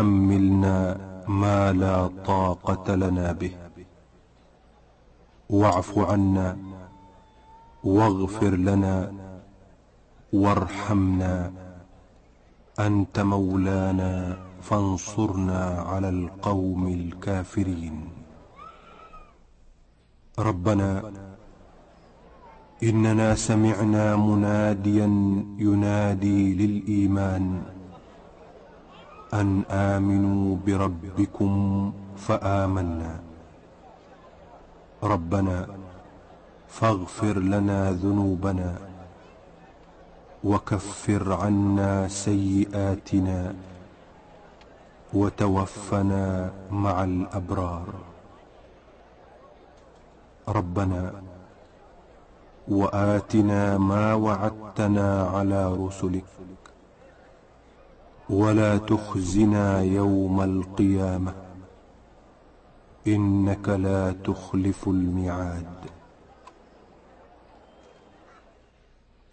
تحملنا ما لا طاقة لنا به. واعف عنا واغفر لنا وارحمنا. أنت مولانا فانصرنا على القوم الكافرين. ربنا إننا سمعنا مناديا ينادي للإيمان. أن آمنوا بربكم فآمنا. ربنا فاغفر لنا ذنوبنا وكفر عنا سيئاتنا وتوفنا مع الأبرار. ربنا وآتنا ما وعدتنا على رسلك. ولا تخزنا يوم القيامة. إنك لا تخلف الميعاد.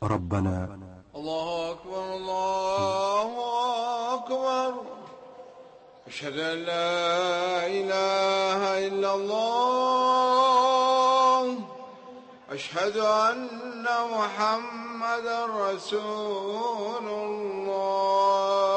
ربنا. الله أكبر الله أكبر. أشهد أن لا إله إلا الله. أشهد أن محمدا رسول الله.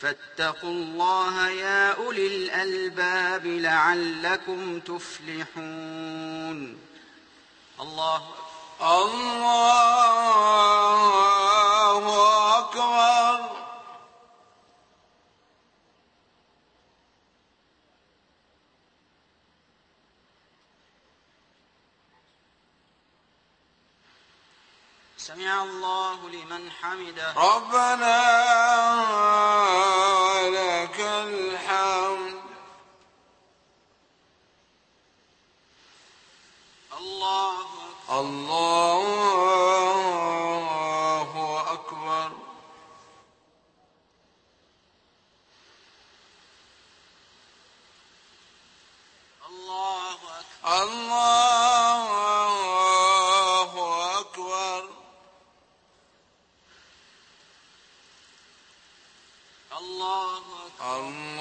فاتقوا الله يا أولي الألباب لعلكم تفلحون. الله الله أكبر سمع الله لمن حمده. ربنا لك الحمد. الله الله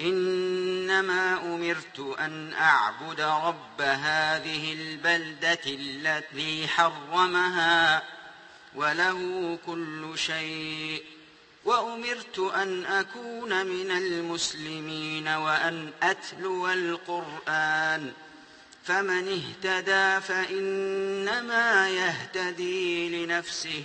إنما أمرت أن أعبد رب هذه البلدة التي حرمها وله كل شيء وأمرت أن أكون من المسلمين وأن أتلو القرآن فمن اهتدى فإنما يهتدي لنفسه.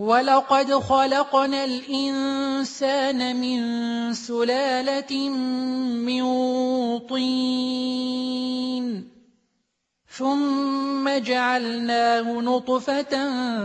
ولقد خلقنا الإنسان من سلالة من طين ثم جعلناه نطفة